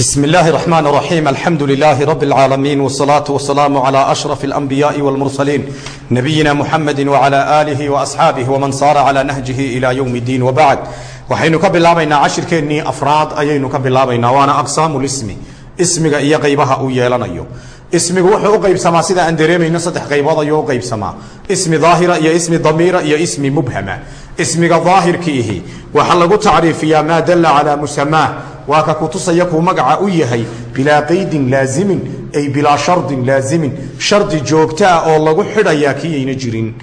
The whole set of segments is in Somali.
بسم الله الرحمن الرحيم الحمد لله رب العالمين والصلاة والسلام على أشرف الأنبياء والمرسلين نبينا محمد وعلى آله وأصحابه ومن صار على نهجه إلى يوم الدين وبعد waxaynu ka bilaabaynaa cashirkeennii afraad ayaynu ka bilaabaynaa waana aqsaamu lismi ismiga iyo qaybaha uu yeelanayo ismigu wuxuu u qaybsamaa sida aan dareemayno saddex qaybood ayuu u qaybsamaa ismi daahira iyo ismi damiira iyo ismi mubhama ismiga daahirkiihi. Waxaa lagu tacriifiyaa maa dalla calaa musamaah waa ka kutusaya kuu magaca u yahay bilaa qaydin laazimin ay bilaa shardin laazimin. Shardi joogto ah oo lagu xidhayaa kiyayna jirin.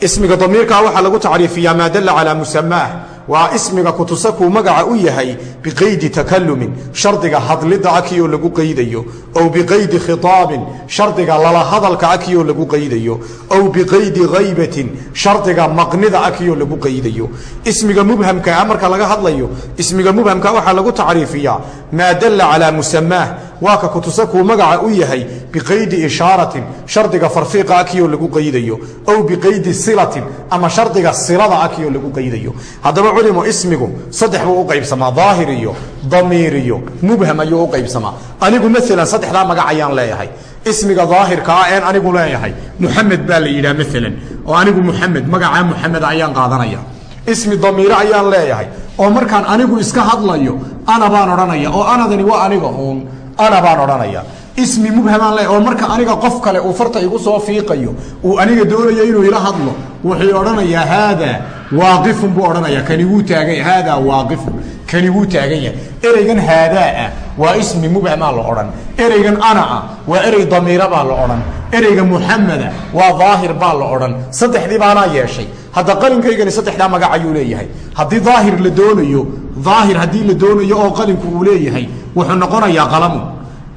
Ismiga damiirkaa waxaa lagu tacriifiyaa maa dalla calaa musamaah waa ismiga kutusa kuu magaca u yahay biqaydi takalumin shardiga hadlidda akiyoo lagu qaydayo ow biqaydi khitaabin shardiga lala hadalka akiyoo lagu qaydayo ow biqaydi haybatin shardiga maqnida akiyoo lagu qaydayo. Ismiga mubhamkaa marka laga hadlayo ismiga mubhamka waxaa lagu tacriifiyaa maa dalla calaa musamaah waa ka kutusa kuu magaca u yahay biqaydi ishaaratin shardiga farfiiqa akiyoo lagu qaydayo ow biqaydi silatin ama shardiga silada akiyoo lagu qaydayo. Haddaba culimo ismigu saddex buu u qaybsamaa daahir iyo damiir iyo mubham ayuu u qaybsamaa. Anigu maalan saddexdaa magac ayaan leeyahay. Ismiga daahirka ah een anigu leeyahay muxamed baa la yidhaha maalan oo anigu muxamed magacaa muxamed ayaan qaadanaya. Ismi damiire ayaan leeyahay oo markaan anigu iska hadlayo ana baan odhanaya oo anadani waa aniga uun. Ana baan odhanaya. Ismi mubhamaan le oo marka aniga qof kale uu farta igu soo fiiqayo uu aniga doonayo inuu ila hadlo wuxuu odhanayaa haadaa waaqifun buu odhanaya. Kani wuu taagan yahay haadaa waaqifun kani wuu taagan yahay ereygan haadaa ah waa ismi mubhamaa la odhan. Ereygan ana ah waa erey damiira baa la odhan. Ereyga muxameda waa daahir baa la odhan. Saddexdii baanaa yeeshay hadda qalinkaygani saddexdaa magac ayuu leeyahay. Haddii daahir la doonayo daahir haddii la doonayo oo qalinku uu leeyahay wuxuu noqonayaa qalamun.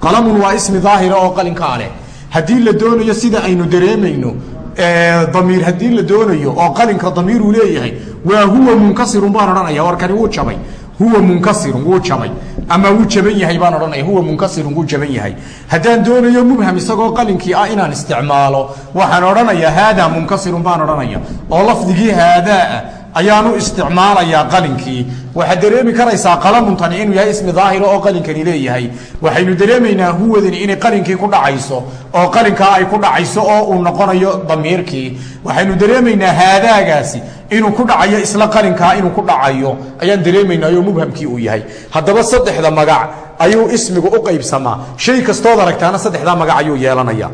Qalamun waa ismi daahira oo qalinkaa leh. Haddii la doonayo sida aynu dareemayno damiir haddii la doonayo oo qalinka damiir uu leeyahay waa huwa munkasirun baan odhanaya warkani wuu jabay huwa munkasirun wuu jabay. Ama wuu jaban yahay baan odhanaya huwa munkasirun wuu jaban yahay. Haddaan doonayo mubham isagoo qalinkii ah inaan isticmaalo waxaan odhanayaa haadaa munkasirun baan odhanaya oo lafdigii haadaaa ayaanu isticmaalayaa qalinkii. Waxaad dareemi karaysaa qalamuntani inuu yahay ismi daahira oo qalinkani leeyahay. Waxaynu dareemaynaa huwadani inay qalinkii ku dhacayso oo qalinkaa ay ku dhacayso oo uu noqonayo damiirkii. Waxaynu dareemaynaa haadaagaasi inuu ku dhacayo isla qalinkaa inuu ku dhacayo. Ayaan dareemaynaayo mubhamkii uu yahay. Haddaba saddexda magac ayuu ismigu u qaybsamaa. Shay kastood aragtaana saddexdaa magac ayuu yeelanaya.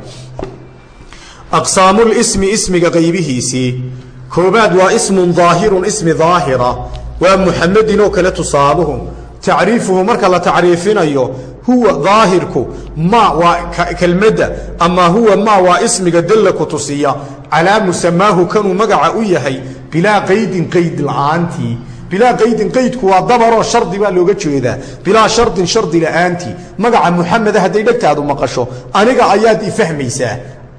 Aqsaamulismi ismiga qaybihiisii koobaad waa ismun daahirun ismi daahira. Waa muxamedin oo kale tusaaluhu tacriifuhu marka la tacriifinayo huwa daahirku ma waa kelmadda ama huwa ma waa ismiga dalla ku tusiya. Calaa musamaahu kanuu magaca u yahay bilaa qaydin qayd la'aantii. Bilaa qaydin qaydku waa dabaroo shardi baa looga jeedaa. Bilaa shardin shardi la'aantii. Magaca muxameda hadday dhegtaadu maqasho aniga ayaad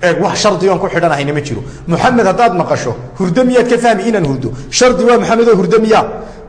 ifahmaysaa wax shardigoon ku xidhanahayna ma jiro. Muxamed haddaad maqasho hurdo miyaad ka fahmi inaan hurdo? Shardi waa maxamed oo hurdo miyaa?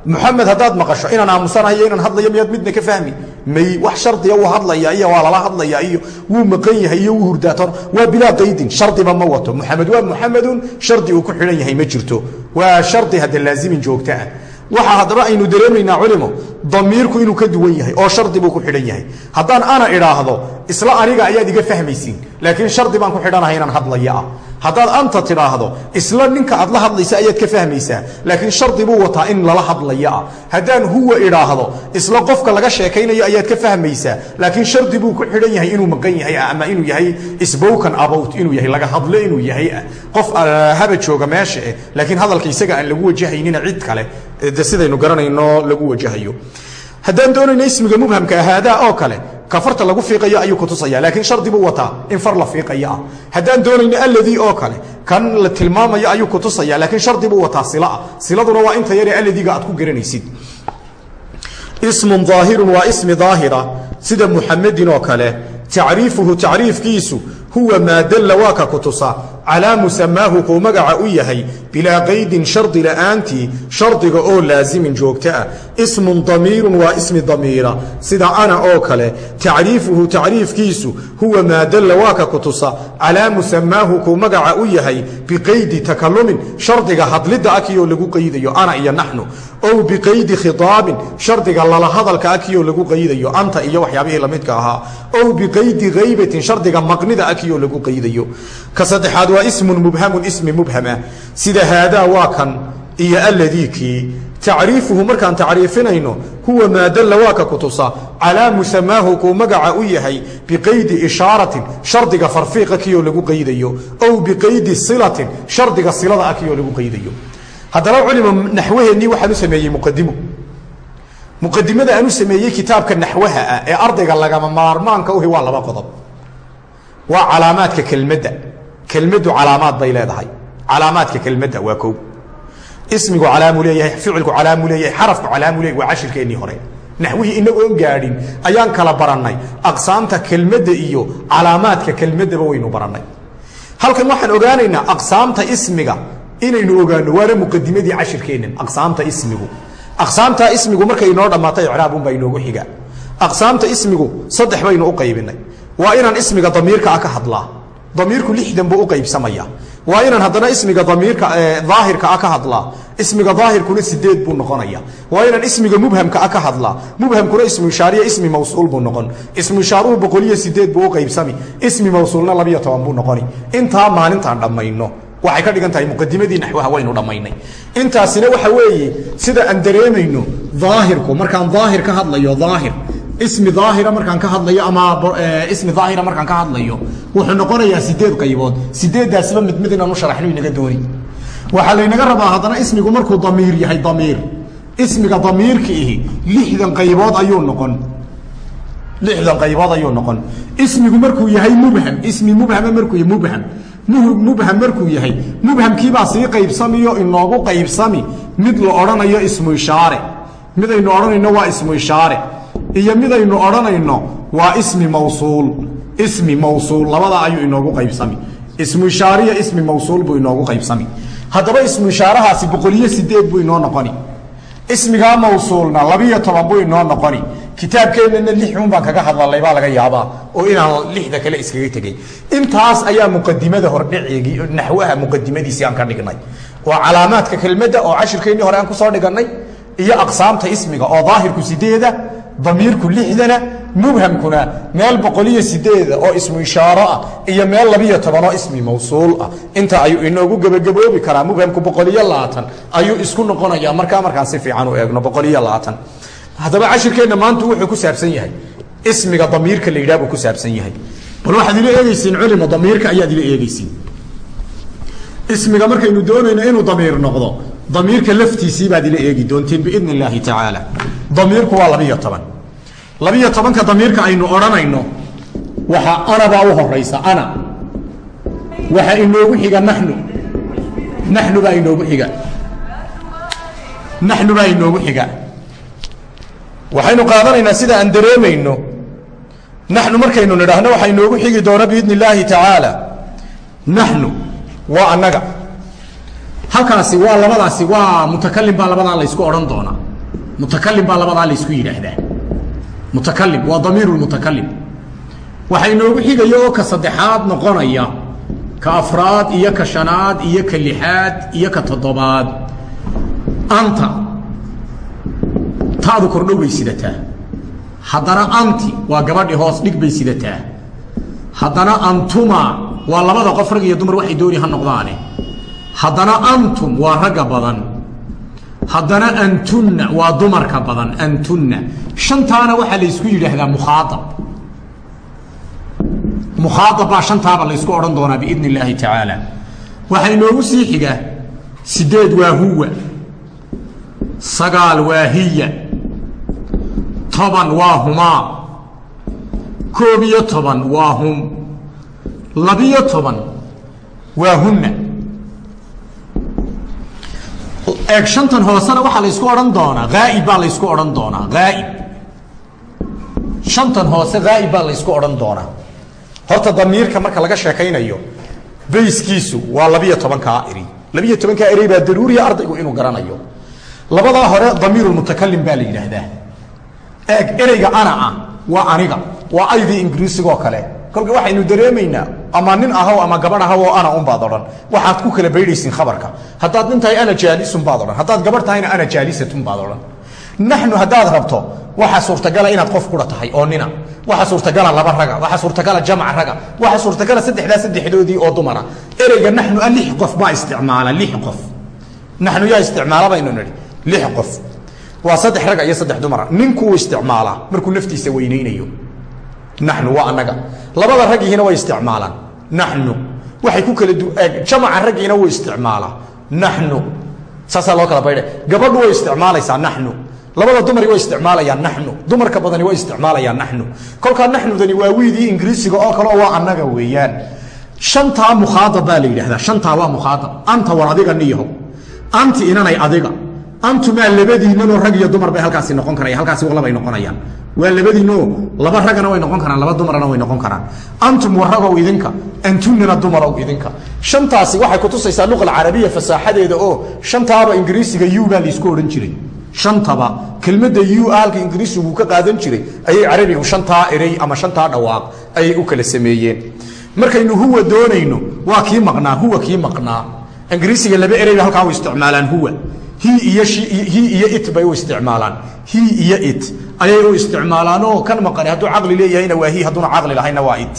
Muxamed haddaad maqasho inaan aamusanahayo inaan hadlayo miyaad midna ka fahmi? May wax shardiga wuu hadlaya iyo waa lala hadlaya iyo wuu maqan yahay iyo wuu hurdaaton waa bilaa qaydin shardiba ma wato. Muxamed waa muxamedun shardi uu ku xidhan yahay ma jirto. Waa shardi hadda laazimin joogto ah waxaa haddaba aynu dareemaynaa culimo damiirku inuu ka duwan yahay oo shardi buu ku xidhan yahay. Haddaan ana idhaahdo isla aniga ayaad iga fahmaysiin laakiin shardi baan ku xidhanahay inaan hadlaya ah. Haddaad anta tidhaahdo isla ninka aad la hadlaysa ayaad ka fahmaysaa laakiin shardi buu wataa in lala hadlaya ah. Haddaan huwa idhaahdo isla qofka laga sheekaynayo ayaad ka fahmaysaa laakiin shardi buu ku xidhan yahay inuu maqan yahay ama inuu yahay spoken about inuu yahay laga hadlo inuu yahay qof haba jooga meesha eh laakiin hadalka isaga aan lagu wajahaynina cid kale de sidaynu garanayno lagu wajahayo. Haddaan doonayno ismiga mubhamka haadaa oo kale ka farta lagu fiiqayo ayuu kutusaya laakiin shardi buu wataa in far la fiiqaya ah. Haddaan doonayno alladii oo kale kan la tilmaamayo ayuu kutusaya laakiin shardi buu wataa silaah siladuna waa inta yaree alladiga aad ku garanaysid. Ismun daahirun waa ismi daahira sida muxamedin oo kale. Tacriifuhu tacriifkiisu huwa maa dalla waa ka kutusa calaa musamaahu kuu magaca u yahay bilaa qaydin shardi la'aantii shardiga oo laasimin joogto ah. Ismun damiirun waa ismi damiira sida ana oo kale. Tacriifuhu tacriifkiisu huwa maa dalla waa ka ku tusa calaa musamaahu kuu magaca u yahay biqaydi takalumin shardiga hadlidda akiyoo lagu qaydayo ana iyo naxnu. Ow biqaydi khiaabin shardiga lala hadalka akiyoo lagu qaydayo anta iyo waxyaabihii lamidka ahaa. Ow biqaydi haybatin shardiga maqnida akiyoo lagu qaydayo. Ka saddexaad waa ismun mubhamun ismi mubhama. Sida haadaa waa kan iyo alladiikii tacriifuhu markaan tacriifinayno huwa maa dalla waa ka ku tusa calaa musamaahu kuu magaca u yahay biqaydi ishaaratin shardiga farfiiqa kiyoo lagu qaydayo ow biqaydi silatin shardiga silada akiyoo lagu qaydayo. Haddaba culima naxwaheennii waxaan u sameeyey muqadimo muqadimada aan u sameeyey kitaabka naxwaha ah ee ardayga lagama maarmaanka uhi waa laba qodob. Waa calaamaadka kelmadda kelmaddu calaamaad bay leedahay. Calaamaadka kelmadda waa kow. Ismigu calaamu leeyahay ficilku calaamu leeyahay xarafku calaamu leeyahay waa cashirkeennii hore. Naxwihii inagoon gaadhin ayaan kala barannay. Aqsaamta kelmadda iyo calaamaadka kelmaddaba waynu barannay. Halkan waxaan ogaanaynaa aqsaamta ismiga inaynu ogaano waana muqadimadii cashirkeennan aqsaamta ismigu. Aqsaamtaa ismigu markay inoo dhammaato icraabunbaa inoogu xiga. Aqsaamta ismigu saddex baynu u qaybinay. Waa inaan ismiga damiirka ah ka hadlaa damiirku lixdan buu u qaybsamaya. Waa inaan haddana ismiga damiirka daahirka ah ka hadlaa. Ismiga daahirkuna sideed buu noqonaya. Waa inaan ismiga mubhamka ah ka hadlaa. Mubhamkuna ismu ishaariya ismi mawsuul buu noqon. Ismu ishaaruhu boqoliyo sideed buu u qaybsami. Ismi mawsuulna labiyo toban buu noqoni. Intaa maalintaan dhammayno. Waxay ka dhigan tahay muqadimadii naxwaha waynu dhammaynay. Intaasina waxa weeye sida aan dareemayno daahirku markaan daahir ka hadlayo daahir ismi daahira markaan ka hadlayo ama ismi daahira markaan ka hadlayo wuxuu noqonayaa sideed qaybood. Sideeddaasiba mid mid inaan u sharaxno inaga dooni. Waxaa laynaga rabaa haddana ismigu markuu damiir yahay damiir. Ismiga damiirka ihi lixdan qaybood ayuu noqon. Lixdan qaybood ayuu noqon. Ismigu markuu yahay mubham ismi mubhama markuu yahay mubham. Mubham markuu yahay mubhamkiibaa sii qaybsamiyo inoogu qaybsami. Mid la odhanayo ismu ishaare. Midaynu odhanayno waa ismu ishaare iyo midaynu odhanayno waa ismi mawsuul. Ismi mawsuul labadaa ayuu inoogu qaybsami. Ismu ishaariya ismi mawsuul buu inoogu qaybsami. Haddaba ismu ishaarahaasi boqoliyo sideed buu inoo noqoni. Ismigaa mawsuulna labiyo toban buu inoo noqoni. Kitaabkeennana lixun baan kaga hadlalay baa laga yaabaa oo inaan lixda kale iskaga tegey. Intaas ayaa muqadimada hordhacigii naxwaha muqadimadiisii aan ka dhignay. Oo calaamaadka kelmadda oo cashirkeennii hore aan ku soo dhigannay iyo aqsaamta ismiga oo daahirku sideeda damiirku lixdana mubhamkuna meel boqoliyo sideeda oo ismu ishaaro ah iyo meel labiyo toban oo ismi mawsuul ah. Inta ayuu inoogu gebagaboobi karaa mubhamku boqoliyo labaatan ayuu isku noqonayaa. Markaa markaan si fiican u eegno boqoliyo labaatan. Haddaba cashirkeenna maanta wuxuu ku saabsan yahay. Ismiga damiirka la yidhah buu ku saabsan yahay. Bal waxaad ila eegeysiin culima damiirka ayaad ila eegeysiin ismiga markaynu doonayno inuu damiir noqdo damiirka laftiisii baad ila eegi doonteen biidn illaahi tacaala damiirku waa labiyo toban. Labiyo tobanka damiirka aynu odhanayno waxaa ana baa u horaysa ana. Waxaa inoogu xiga naxnu. Baa inoogu xiga. Naxnu baa inoogu xiga. Waxaynu qaadanaynaa sida aan dareemayno naxnu markaynu nidhaahno waxaa inoogu xigi doona biidn illaahi tacaala. Naxnu waa annaga. Halkaasi waa labadaasi waa mutakalim baa labadaa laysku odhan doonaa mutakalim baa labadaa laysku yidhaahdaa. Mutakalim waa damiiru mutakalim waxaa inoogu xigaya oo ka saddexaad noqonaya ka afraad iyo ka shanaad iyo ka lixaad iyo ka toddobaad. Anta taadu kordhow bay sidataa. Haddana anti waa gabadhi hoos dhig bay sidataa. Haddana antuma waa labada qof rag iyo dumar waxay dooni ha noqdaane. Haddana antum waa ragga badan haddana antunna waa dumarka badan antunna. Shantaana waxaa laysku yidhaahdaa mukhaaab mukhaaab baa shantaaba laysku odhan doonaa biidn illaahi tacaala. Waxaa inoogu sii xiga sideed waa huwa sagaal waa hiya toban waa humaa koob iyo toban waa hum labiyo toban waa hunna eeg shantan hoosena waxaa laysku odhan doonaa. Haa'ib baa laysku odhan doonaa. Haa'ib shantan hoose haa'ib baa laysku odhan doonaa. Horta damiirka marka laga sheekaynayo bayskiisu waa labiyo tobankaa eri labiyo tobankaa erey baa daruuriya ardaygu inuu garanayo. Labadaa hore damiirulmutakalim baa la yidhaahdaa. Eeg ereyga ana ah waa aniga. Waa aydii ingiriisigoo kale. Kolka waxaynu dareemaynaa ama nin ahow ama gabadh ahow oo ana unbaad odhan. Waxaad ku kala baydhaysin khabarka. Haddaad nin tahay ana jaalisun baad odhan. Haddaad gabadh tahayna ana jaalisatun baad odhan. Naxnu haddaad rabto waxaa suurtagala inaad qof kura tahay oo nina. Waxaa suurtagala laba raga. Waxaa suurtagala jamc raga. Waxaa suurtagala saddexdaa saddexdoodii oo dumara. Ereyga naxnu a lix qof baa isticmaala lix qof. Naxnu yaa isticmaala baynu nidhi lix qof. Waa saddex raga iyo saddex dumara. Ninkuu isticmaalaa markuu naftiisa weynaynayo. Naxnu waa annaga. Labada raggihiina way isticmaalaan naxnu waxay ku kala jamaca raggiina wuu isticmaalaa naxnu saasaa loo kala baydha gabadhu way isticmaalaysaa naxnu labada dumari way isticmaalayaan naxnu dumarka badani way isticmaalayaan naxnu kolkaa naxnudani waa wiidii ingiriisiga oo kale oo waa annaga weeyaan. Shantaa mukhaadab la yidhahdaa shantaa waa mukhaadab. Anta war adiga niyaho. Anti inanay adiga. Antumaa labadiinanoo rag iyo dumar bay halkaasi noqon karaya halkaasi labay noqonayaan waa labadiinoo laba ragana way noqon karaan laba dumarana way noqon karaan. Antum waragow idinka antunina dumarow idinka. Shantaasi waxay kutusaysaa luqa alcarabiya fasaaxadeeda oo shantaaba ingiriisiga u baa laysku odhan jiray. Shantaba kelmadda u halka ingiriisigu ka qaadan jiray. Ayay carabigu shantaa erey ama shantaa dhawaaq ayay u kala sameeyeen. Markaynu huwa doonayno waa kii maqnaa huwa kii maqnaa. Ingiriisiga laba erey ba halkaa u isticmaalaan huwa hi iyo it bay u isticmaalaan. Hi iyo it. Ayay u isticmaalaanoo kan maqani hadduu caqli leeyahayna waa hi hadduuna caqli lahayna waa it.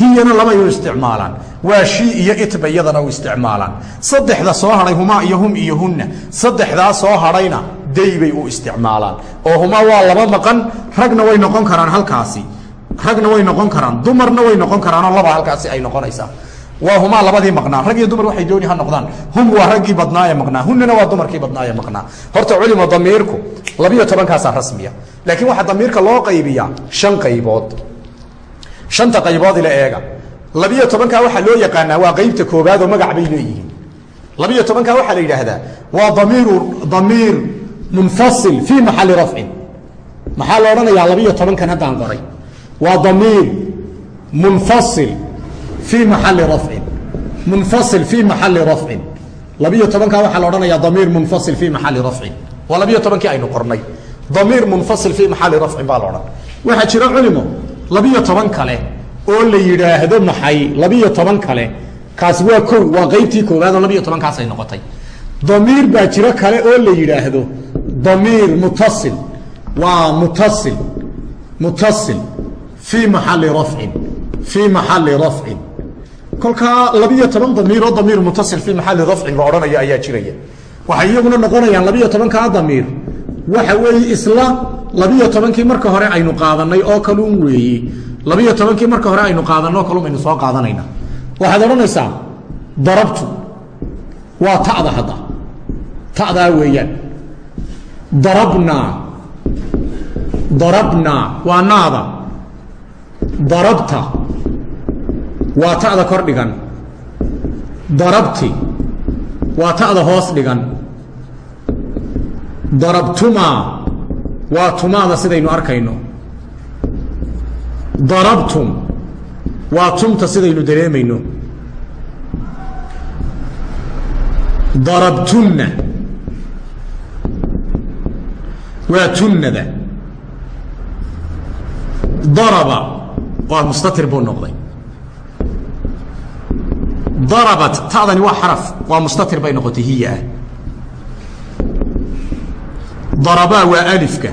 Hiyana labay u isticmaalaan. Waa shi iyo it bay iyadana u isticmaalaan. Saddexda soo hadhay humaa iyo hum iyo hunna. Saddexdaa soo hadhayna day bay u isticmaalaan. Oo humaa waa laba maqan ragna way noqon karaan halkaasi. Ragna way noqon karaan dumarna way noqon karaanoo laba halkaasi ay noqonaysaa waa humaa labadii maqnaa. Rag iyo dumar waxay dooni ha noqdaan. Hum waa raggii badnaaye maqnaa. Hunana waa dumarkii badnaaye maqnaa. Horta culimo damiirku labiyo tobankaasaa rasmiya. Laakiin waxaa damiirka loo qaybiyaa shan qaybood. Shanta qaybood ila eega. Labiyo tobankaa waxaa loo yaqaanaa waa qaybta koobaad oo magac bay leeyihiin. Labiyo tobankaa waxaa la yidhaahdaa waa damiiru damiir munfasil fii maxali rafcin. Maxaa la odhanayaa labiyo tobankan haddaan qoray? Waa damiir munfasil fii maxali rafcin munfasil fii maxali rafcin labiyo tobankaa waxaa la odhanayaa damiir munfasil fii maxali rafcin waa labiyo tobankii aynu qornay damiir munfasil fii maxali rafcin baa la odhan waxaa jira culimo labiyo toban kale oo la yidhaahdo maxay labiyo toban kale kaasi waa kow waa qaybtii koowaad oo labiyo tobankaas ay noqotay damiir baa jiro kale oo la yidhaahdo damiir mutasil waa mutasil mutasil fii maxali rafcin fii kolkaa labiyo toban damiiroo damiir mutasil fii maxali rafcin la odhanayo ayaa jiraya. Waxay iyaguna noqonayaan labiyo tobankaa damiir. Waxa weeye isla labiyo tobankii marka hore aynu qaadanay oo kaluun weeye labiyo tobankii marka hore aynu qaadanay oo kalun aynu soo qaadanayna. Waxaad odhanaysaa darabtu waa ta'da hadda. Ta'daa weeyaan. Darabnaa darabnaa waa naada darabta waa ta'da kor dhigan. Darabti. Waa ta'da hoos dhigan. Darabtumaa waa tumaada sidaynu arkayno. Darabtum. Waa tumta sidaynu dareemayno. Darabtunna. Waa tunnada. Daraba. Waa mustatir buu noqday darabat ta'dani waa xaraf waa mustatir bay noqotay hiya ah darabaa waa alifka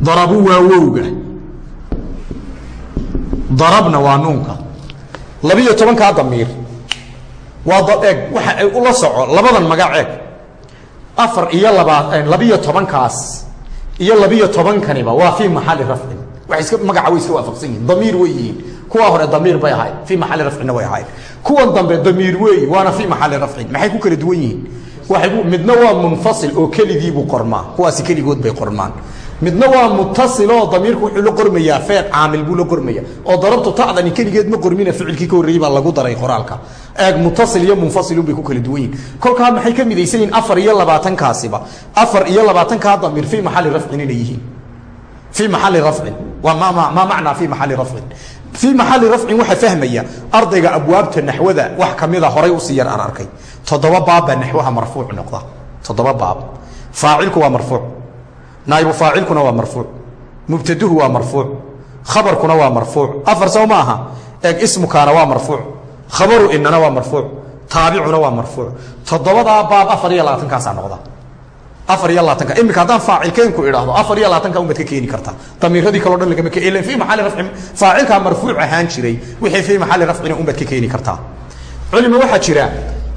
darabu waa wowga darabna waa nuunka labiyo tobankaa damiir waa eeg waxa ay ula soco labadan magac eeg afar iyo labaa labiyo tobankaas iyo labiyo tobankaniba waa fii maxali rafcin waxay iska magaca way iska waafaqsan yihiin damiir way yihiin kuwa hore damiir bay ahayd fii maxali rafcinna way ahayd. Kuwan dambe damiir weeyi waana fii maxali rafcin. Maxay ku kala duwan yihiin? Midna waa munfasil oo keligiibuu qormaa. Kuwaasi keligood bay qormaan. Midna waa mutasil oo damiirku wuxuu la qormayaa feer caamil buu la qormaya oo darabtu tacdani keligeed ma qormina ficilkii ka horreeyey baa lagu daray qoraalka. Eeg mutasil iyo munfasilun bay ku kala duwan yihiin kolkaa maxay ka midaysan afar iyo labaatankaasiba? Afar iyo labaatankaa damiir fii maxali rafcin inay yihiin. Fii maxali rafcin. Waa ma macnaa fii maxali rafcin fii maxali rafcin waxaa fahmaya ardayga abwaabta naxwada wax kamida horay u sii yar aan arkay. Toddoba baab baa naxwaha marfuuc noqda. Toddoba baab. Faacilku waa marfuuc. Naaibu faacilkuna waa marfuuc. Mubtaduhu waa marfuuc. Khabarkuna waa marfuuc. Afar sow ma aha. Eeg ismukaana waa marfuuc. Khabaru inana waa marfuuc. Taabicuna waa marfuuc. Toddobadaa baab afar iyo labaatankaasaa noqda afar iyo labaatanka. Imika haddaan faacilkeenku idhaahdo afar iyo labaatanka unbaad ka keeni kartaa damiiradii kaleo dhan lagama ilan fii maxalli rafcin faacilkaa marfuuc ahaan jiray wixii fii maxalli rafcina unbaad ka keeni kartaa culima waxaa jira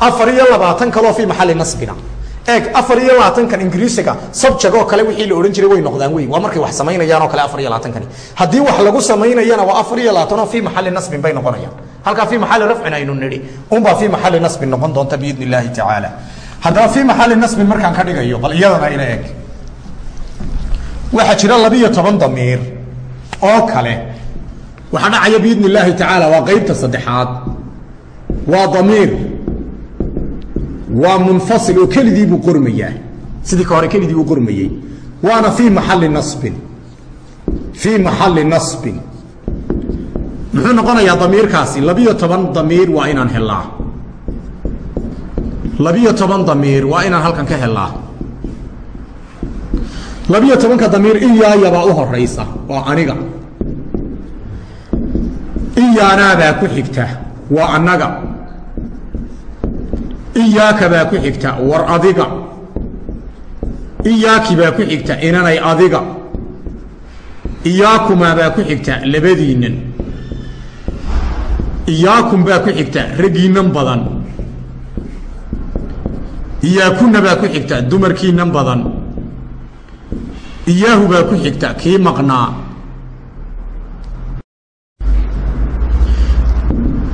afar iyo labaatan kaloo fii maxalli nasbina. Eeg afar iyo labaatankan ingiriisiga subject oo kale wixii la odhan jiray way noqdaan wey waa markay wax samaynayaan oo kale afar iyo labaatankani haddii wax lagu samaynayana waa afar iyo labaatan oo fii maxalli nasbin bay noqonayaan. Halkaa fii maxalli rafcin aynu nidhi. Unbaa fii maxalli nasbin noqon doonta biidni illaahi tacaala haddaba fii maxalli nasbin markaan ka dhigayo bal iyadana ila eg. Waxaa jira labiyo toban damiir oo kale. Waxaa dhacaya biidni illaahi tacaala waa qeybta saddexaad. Waa damiir. Waa munfasil oo keligii buu qormayaa sidii ka hore keligii buu qormayey waana fii maxalli nasbin. Fii maxalli nasbin. Muxuu noqonayaa damiirkaasi labiyo toban damiir waa inaan helaa labiyo toban damiir waa inaan halkan ka helaa labiyo tobanka damiir iyaayabaa u horaysa waa aniga. Iyaanaabaa ku xigta waa annaga. Iyaaka baa ku xigta war adiga. Iyaaki baa ku xigta inanay adiga. Iyaakumaa baa ku xigta labadiinnan iyaakum baa ku xigta raggiinnan badan iyaakunna baa ku xigta dumarkiinnan badan. Iyaahu baa ku xigta kii maqnaa.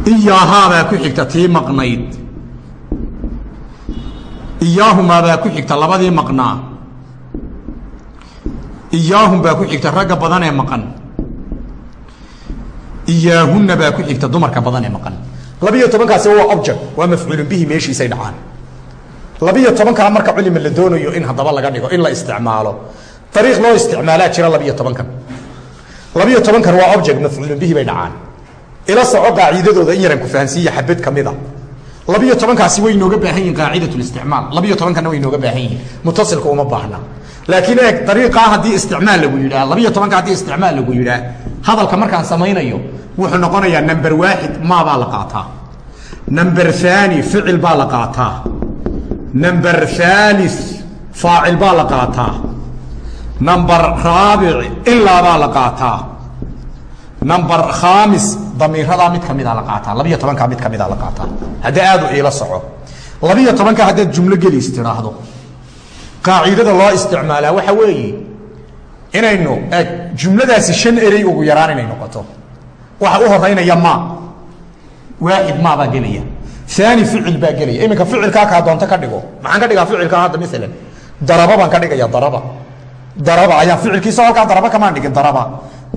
Iyaahaa baa ku xigta tii maqnayd. Iyaahumaa baa ku xigta labadii maqnaa. Iyaahum baa ku xigta ragga badan ee maqan. Iyaahunna baa ku xigta dumarka badan ee maqan. Labiyo tobankaasi waa object waa mafcuulun bihi meeshiisay dhacaan labiyo tobankaa marka culima la doonayo in haddaba laga dhigo in la isticmaalo. Ariiq loo isticmaalaa jira labiyo tobankan. Labiyo tobankan waa object mafcuulun bihi bay dhacaan. Ila soco qaacidadooda in yaran ku fahansiiya xabad ka mida. Labiyo tobankaasi way inooga baahan yihiin qaacidat listicmaal labiyo tobankanna way inooga baahan yihiin. Mutasilka uma baahna. Laakiin eeg dariiqaa haddii isticmaal lagu yidhaah labiyo tobanka haddii isticmaal lagu yidhaah hadalka markaan samaynayo wuxuu noqonayaa number waaxid maabaa la qaataa. Number haani ficil baa la qaataa number haalis faacil baa la qaataa number raabic ilaa baa la qaataa number khaamis damiiradaa mid kamida la qaataa labiyo tobankaa mid kamida la qaataa haddii aad u iila soco. Labiyo tobanka haddaad jumlo gelis tidhaahdo qaacidada loo isticmaalaa waxa weeye inaynu eg jumladaasi shan erey ugu yaraan inay noqoto. Waxa u horeynaya ma. Waaxid maa baa gelaya aani ficil baa gelaya. Iminka ficilkaa kaa doonto ka dhigo. Maxaan ka dhigaa ficilkaa hadda maalan daraba baan ka dhigaya daraba. Daraba ayaan ficilkiisa halkaa daraba kamaan dhigin daraba.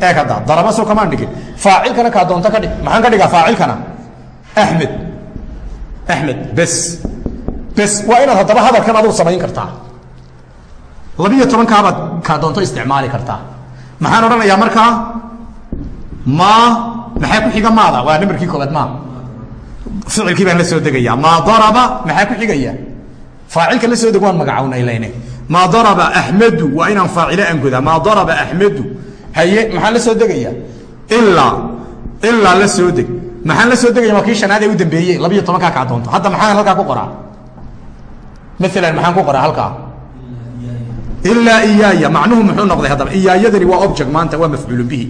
Eeg hadda daraba soo kamaan dhigin. Faacilkana kaa doonto ka dhig maxaan ka dhigaa faacilkana? Axmed. Axmed bes. Bes waa inaad haddaba hadalkan aduu samayn kartaa. Labiyo tobankaabaad kaa doonto isticmaali kartaa. Maxaan odhanayaa markaa? Ma maxaa ku xiga maada? Waa nambarkii koobaad ma ficilkii baan la soo degayaa maa daraba maxaa ku xigaya? Faacilka la soo deg waan magacawnay leyne maa daraba axmedu waa inaan faacile aan godaa. Maa daraba axmedu. Haye maxaan la soo degayaa ilaa ilaa la soo deg. Maxaan la soo degaya? Waa kii shanaad ee u dambeeyey. Labiyo tobankaa kaa doonto hadda maxaan halkaa ku qoraa? Maalan maxaan ku qoraa halkaa? Ilaa iyaaya. Macnuhu muxuu noqday haddaba. Iyaayadani waa object maanta waa mafcuulu bihi.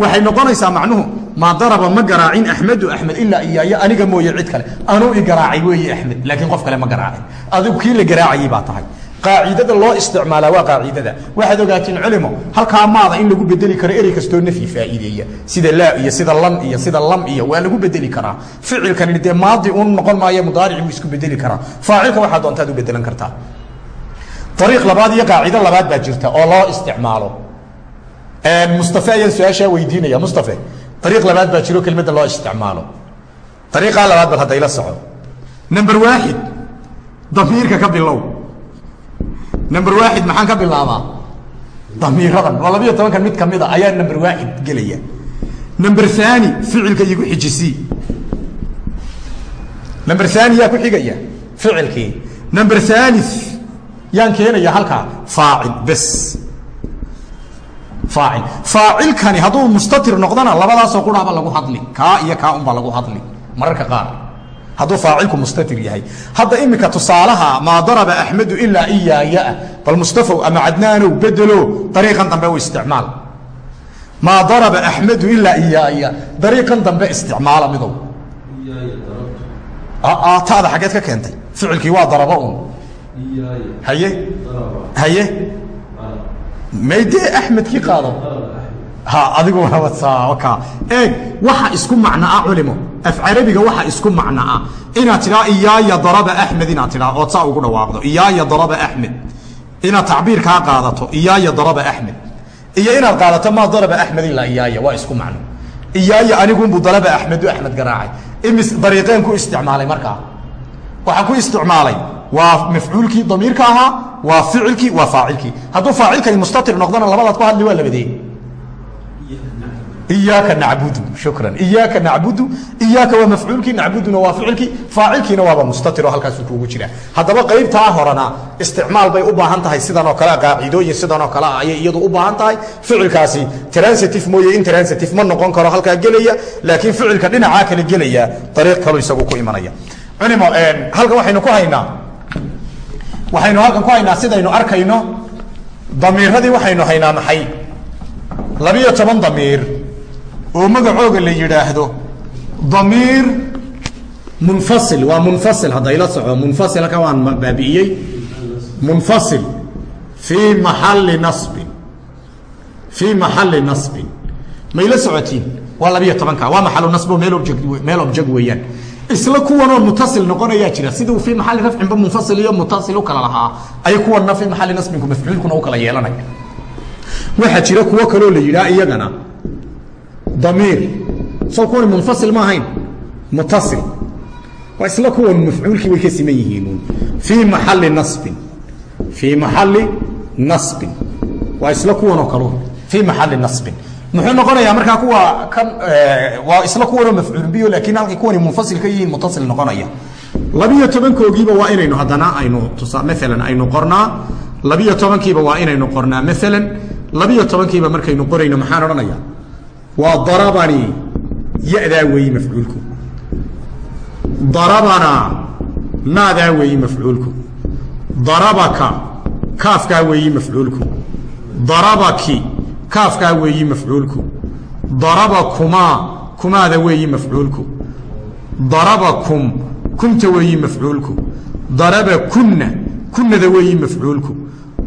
Waxay noqonaysaa macnuhu maa daraba ma garaacin axmedu axmed ilaa iyaaya aniga mooye cid kale. Anuu i garaacay weeye axmed laakiin qof kale ma garaacin. Adigu kii la garaacayay baa tahay. Qaacidada loo isticmaalaa waa qaacidada. Waxaad ogaatiin culimo halkaa maada in lagu bedeli karo erey kastoo nafyi faa'iideeya. Sida laa iyo sida lan iyo sida lam iyo waa lagu bedeli karaa. Ficilkani dee maadi un noqon maayo mudaaric buu isku bedeli karaa. Faacilka waxaa doontaad u bedelan kartaa. Ariiq labaad iyo qaacido labaad baa jirta oo loo isticmaalo. Mustafe ayaan su'aashaa weydiinaya. Mustafe ariiq labaad baa jiro kelmadda loo isticmaalo. Ariiqaa labaad bal hadda ila soco. Number waaxid damiirka ka bilow. Number waaxid maxaan ka bilaabaa? Damiiradan. Waa labiyo tobankan mid kamida ayaa number waaxid gelaya. Number aani ficilka igu xijisii. Number aani yaa ku xigaya ficilkii. Number aali yaan keenaya halkaa faacil faacil. Faacilkani hadduu mustatir noqdona labadaasoo quraaba lagu hadli. Kaa iyo kaa unbaa lagu hadli. Mararka qaar. Hadduu faacilku mustatir yahay. Hadda imika tusaalaha maa daraba axmedu ilaa iyaayaa. Bal mustafow ama cadnaanow bedelo dariiqan dambe u isticmaal. Maa daraba axmedu ilaa iyaaya dariiqan dambe isticmaala midow taada xaggeed ka keentay. Ficilkii waa daraba un haye? Haye maydee axmedkii qaado? Ha adiguna ka eeg waxa isku macnaa culimo. Af carabiga waxa isku macnaa inaad tidhaa iyaaya daraba axmed inaad tidhaa ood saa ugu dhawaaqdo. Iyaaya daraba axmed inaad tacbiirkaa qaadato iyaaya daraba axmed iyo inaad qaadato maa daraba axmed ilaa iyaaya waa isku macno. Iyaaya anigunbu daraba axmedu axmed garaacay. Imis dariiqeen ku isticmaalay markaa. Waxaa ku isticmaalay waa mafcuulkii damiirka ahaa waa ficilkii waa faacilkii. Hadduu faacilkani mustatir noqdona labadaad ku hadli waa labadee iyaaka nacbudu shukran. Iyaaka nacbudu iyaaka waa mafcuulkii nacbuduna waa ficilkii faacilkiina waaba mustatiro halkaasuu kuugu jira. Haddaba qaybtaa horena isticmaal bay u baahan tahay sidan oo kale qaacidooyin sidan oo kale ah ayay iyadu u baahan tahay. Ficilkaasi transitive mooye intransitive ma noqon karo halkaa gelaya laakiin ficilka dhinacaa kale gelaya dariiq kalu isagu ku imanaya. Culimo halkan waxaynu ku haynaa waxaynu halkan ku haynaa sidaynu arkayno. Damiiradii waxaynu haynaa maxay? Labiyo toban damiir oo magacooga la yidhaahdo. Damiir munfasil waa munfasil hadda ila soco. Munfasil halkan waan baabi'iyey. Munfasil fii maxalli nasbin. Fii maxalli nasbin. Ma socotiin? Waa labiyo tobanka waa maxalu nasbo meel object meel object weeyaan isla kuwanoo mutasil noqonayaa jira. Siduu fii maxalli rafcinba munfasil iyo mutasil u kala lahaa ay kuwanna fii maxalli nasbinku mafcuulkuna u kala yeelanaya waxaa jira kuwo kaloo la yidhaha iyagana damiir. Soo kuwani munfasil ma ahayn mutasil. Waa isla kuwan mafcuulkii way ka siman yihiin fii maxalli nasbin fii maxalli nasbin. Waa isla kuwan oo kalu fii maxalli nasbin muxuu noqonayaa markaa kuwa kan waa isla kuwanoo mafcuul biyo laakiin halkay kuwani munfasil ka yihiin mutasil noqonaya. Labiyo tobankoogiiba waa inaynu haddana aynu tusa maalan aynu qornaa. Labiyo tobankiiba waa inaynu qornaa maalan labiyo tobankiiba markaynu qorayno maxaan odhanaya waa darabanii yadaa weeyi mafcuulku. Darabanaa naadaa weeyi mafcuulku. Darabaka kaafkaa weeyi mafcuulku. Darabaki kaafkaa weeyi mafcuulku. Darabakumaa kumaada weeyi mafcuulku. Darabakum kumta weeyi mafcuulku. Darabakunna kunnada weeyi mafcuulku.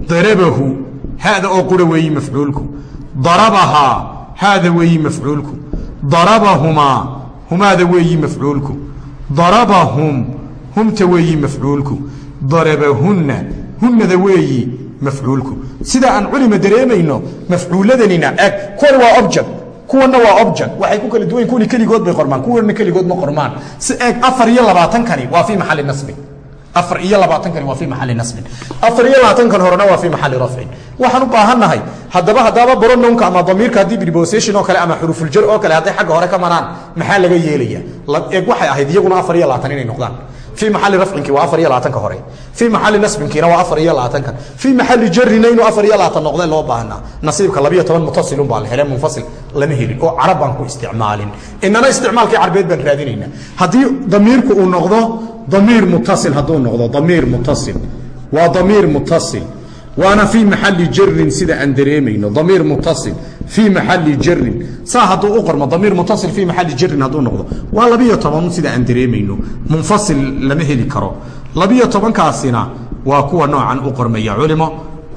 Darabahu haada oo qura weeyi mafcuulku. Darabahaa haada weeyi mafcuulku. Darabahumaa humaada weeyi mafcuulku. Darabahum humta weeyi mafcuulku. Darabahunna hunnada weeyi mafcuulku. Sida aan culima dareemayno mafcuuladanina eg kuwan waa object kuwanna waa object. Waxay ku kala duwan kuwani keligood bay qormaan kuwana keligood ma qormaan. Si eeg afar iyo labaatankani waa fii maxalli nasbin. Afar iyo labaatankani waa fii maxalli nasbin. Afar iyo labaatankan horena waa fii maxalli rafcin. Waxaan u baahannahay haddaba haddaaba bronownka ama damiirka haddii preposition oo kale ama xurufuljar oo kale hadday xagga hore ka maraan maxaa laga yeelaya eeg waxay ahayd iyaguna afar iyo labaatan inay noqdaan fii maxalli rafcinkii waa afar iyo labaatanka hore fii maxalli nasbinkiina waa afar iyo labaatankan fii maxalli jarrina inuu afar iyo labaatan noqdee loo baahnaa nasiibka labiyo toban mutasilun baa la hele munfasil lama helin oo carab baan ku isticmaalin inana isticmaalkii carbeed baan raadinayna haddii damiirku uu noqdo damiir mutasil hadduu noqdo damiir mutasil waa damiir mutasil waana fii maxalli jarin sida aan dareemayno damiir mutasil fii maxalli jarin saa hadduu u qormo damiir mutasil fii maxalli jarin hadduu noqdo waa labiyo toban sida aan dareemayno munfasil lama heli karo. Labiyo tobankaasina waa kuwa noocan u qormaya culimo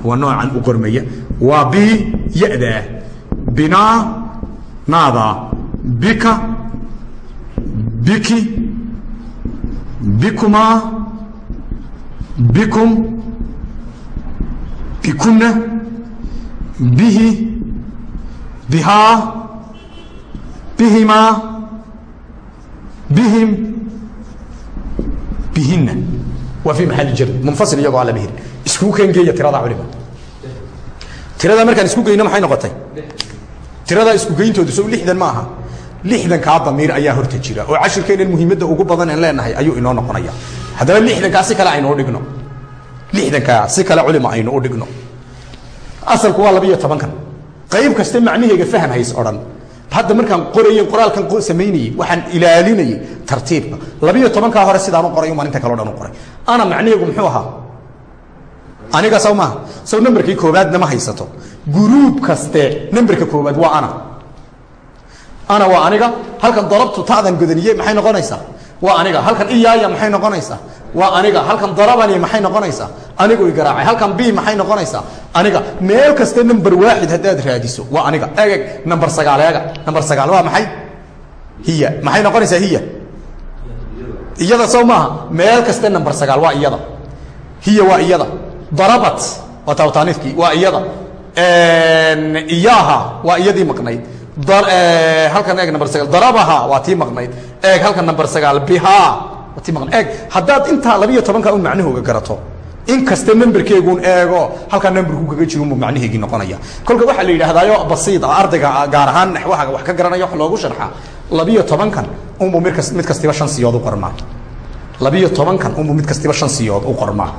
kuwa noocan u qormaya. Waa bi yadaa binaa naadaa bika biki bikumaa bikum bikuna bihi bihaa bihimaa bihim bihinna waa fii maxalli jar munfasil iyagoo aan lama helin iskuu keen geeya tirada culima tirada markaan isku geyno maxay noqotay? Tirada isku geyntoodu sow lixdan ma aha. Lixdankaa damiir ayaa horta jira. Oo cashirkeennan muhiimadda ugu badan en leenahay ayuu inoo noqonaya. Haddaba lixdankaa si kale aynu u dhigno lixdankaa si kale culima aynu u dhigno. Asalku waa labiiyo tobankan qayb kaste macnaheega faham hays odhan. Hadda markaan qorayen qoraalkan samaynayey waxaan ilaalinayay tartiibka. Labiiyo tobankaa hore sidaan u qoray umaan inta kaleo dhan u qoray. Ana macnaheegu muxuu ahaa? Aniga saw maaha saw namberkii koobaadna ma haysato. Guruub kaste namberka koobaad waa ana. Ana waa aniga. Halkan darabtu ta'dan godaniye maxay noqonaysaa waa aniga halkan iyaaya maxay noqonaysaa? Waa aniga halkan darabani maxay noqonaysaa? Anigu i garaacay halkan b maxay noqonaysaa? Aniga meel kaste number waaxid haddaad raadiso. Waa aniga egeg number sagaal eega number sagaal waa maxay? Hiya maxay noqonaysaa hiya? Iyada sow maaha meel kaste number sagaal waa iyada. Hiya waa iyada. Darabat waa tawtaanifkii waa iyada. Iyaaha waa iyadii maqnayd halkan eeg number sagaal. Darabaha waa tii maqnayd. Eeg halkan number sagaal bihaa waa tii maqnayd. Eeg haddaad intaa labiiyo tobanka un macnahooga garato in kaste numberkeegun eego halkaa numberku kaga jirunbu macnaheegii noqonaya. Kolka waxaa la yidhahdaayo basiid ah ardayga gaar ahaan naxwaha wax ka garanaya wax loogu sharxaa labiiyo tobankan unbu midkas mid kastiba shan siyood u qormaa. Labiiyo tobankan unbu mid kastiba shan siyood u qormaa.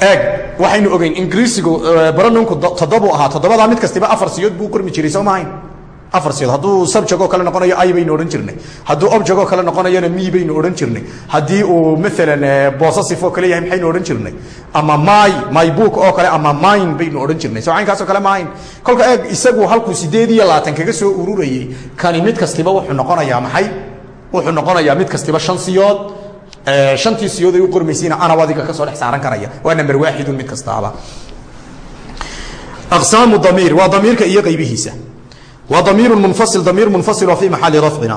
Eeg waxaynu ogeyn ingiriisigu baraninku toddobu ahaa toddobadaa mid kastiba afar siyood buu qormi jiray soo maahayn afar siyood hadduu subject oo kale noqonayo ay baynu odhan jirnay hadduu object oo kale noqonayona mi baynu odhan jirnay haddii uu maalan boosasif oo kale yahay maxaynu odhan jirnay ama my my book oo kale ama mine baynu odhan jirnay soo caynkaasoo kale maahayn kolka eeg isagu halkuu sideed kaga soo ururayey kani mid kastiba wuxuu noqonayaa maxay? Wuxuu noqonayaa mid kastiba shan siyood. Shantii siyood ay u qormaysiina anab adiga ka soo dhex saaran karaya. Waa number waaxidun mid kastaaba. Aqsaamu damiir waa damiirka iyo qaybihiisa waa damiiru munfasil damiir munfasil oo fii maxali rafcina